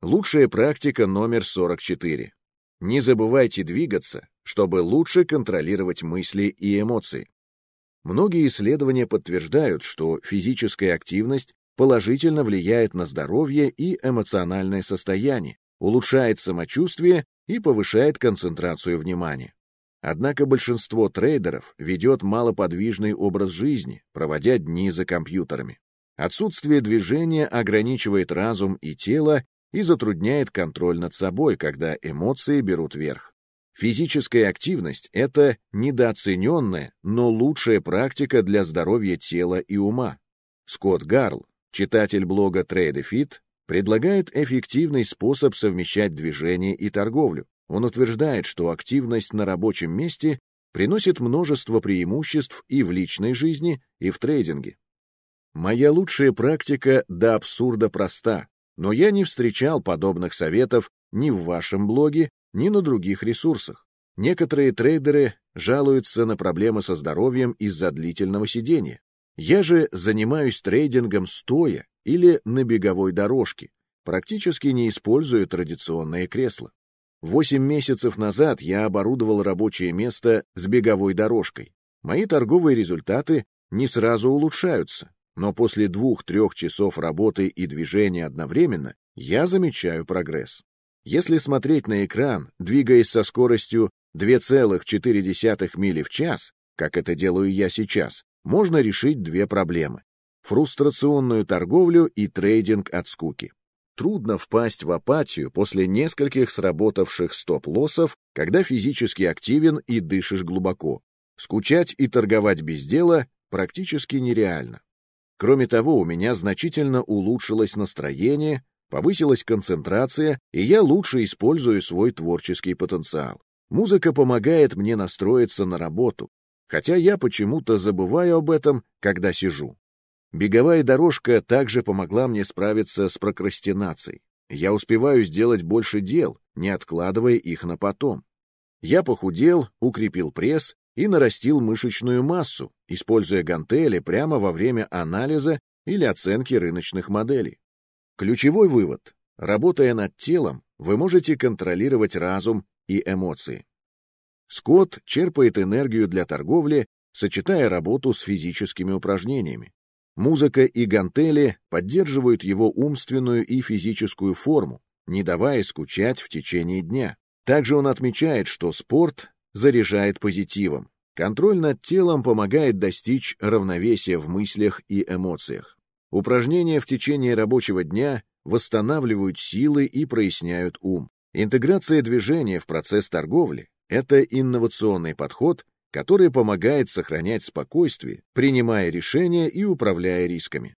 Лучшая практика номер 44. Не забывайте двигаться, чтобы лучше контролировать мысли и эмоции. Многие исследования подтверждают, что физическая активность положительно влияет на здоровье и эмоциональное состояние, улучшает самочувствие и повышает концентрацию внимания. Однако большинство трейдеров ведет малоподвижный образ жизни, проводя дни за компьютерами. Отсутствие движения ограничивает разум и тело и затрудняет контроль над собой, когда эмоции берут верх. Физическая активность — это недооцененная, но лучшая практика для здоровья тела и ума. Скотт Гарл, читатель блога TradeFit, предлагает эффективный способ совмещать движение и торговлю. Он утверждает, что активность на рабочем месте приносит множество преимуществ и в личной жизни, и в трейдинге. Моя лучшая практика до абсурда проста, но я не встречал подобных советов ни в вашем блоге, ни на других ресурсах. Некоторые трейдеры жалуются на проблемы со здоровьем из-за длительного сидения. Я же занимаюсь трейдингом стоя или на беговой дорожке, практически не используя традиционные кресла. Восемь месяцев назад я оборудовал рабочее место с беговой дорожкой. Мои торговые результаты не сразу улучшаются, но после двух-трех часов работы и движения одновременно я замечаю прогресс. Если смотреть на экран, двигаясь со скоростью 2,4 мили в час, как это делаю я сейчас, можно решить две проблемы фрустрационную торговлю и трейдинг от скуки. Трудно впасть в апатию после нескольких сработавших стоп-лоссов, когда физически активен и дышишь глубоко. Скучать и торговать без дела практически нереально. Кроме того, у меня значительно улучшилось настроение, повысилась концентрация, и я лучше использую свой творческий потенциал. Музыка помогает мне настроиться на работу, хотя я почему-то забываю об этом, когда сижу. Беговая дорожка также помогла мне справиться с прокрастинацией. Я успеваю сделать больше дел, не откладывая их на потом. Я похудел, укрепил пресс и нарастил мышечную массу, используя гантели прямо во время анализа или оценки рыночных моделей. Ключевой вывод. Работая над телом, вы можете контролировать разум и эмоции. Скотт черпает энергию для торговли, сочетая работу с физическими упражнениями. Музыка и гантели поддерживают его умственную и физическую форму, не давая скучать в течение дня. Также он отмечает, что спорт заряжает позитивом. Контроль над телом помогает достичь равновесия в мыслях и эмоциях. Упражнения в течение рабочего дня восстанавливают силы и проясняют ум. Интеграция движения в процесс торговли — это инновационный подход, который помогает сохранять спокойствие, принимая решения и управляя рисками.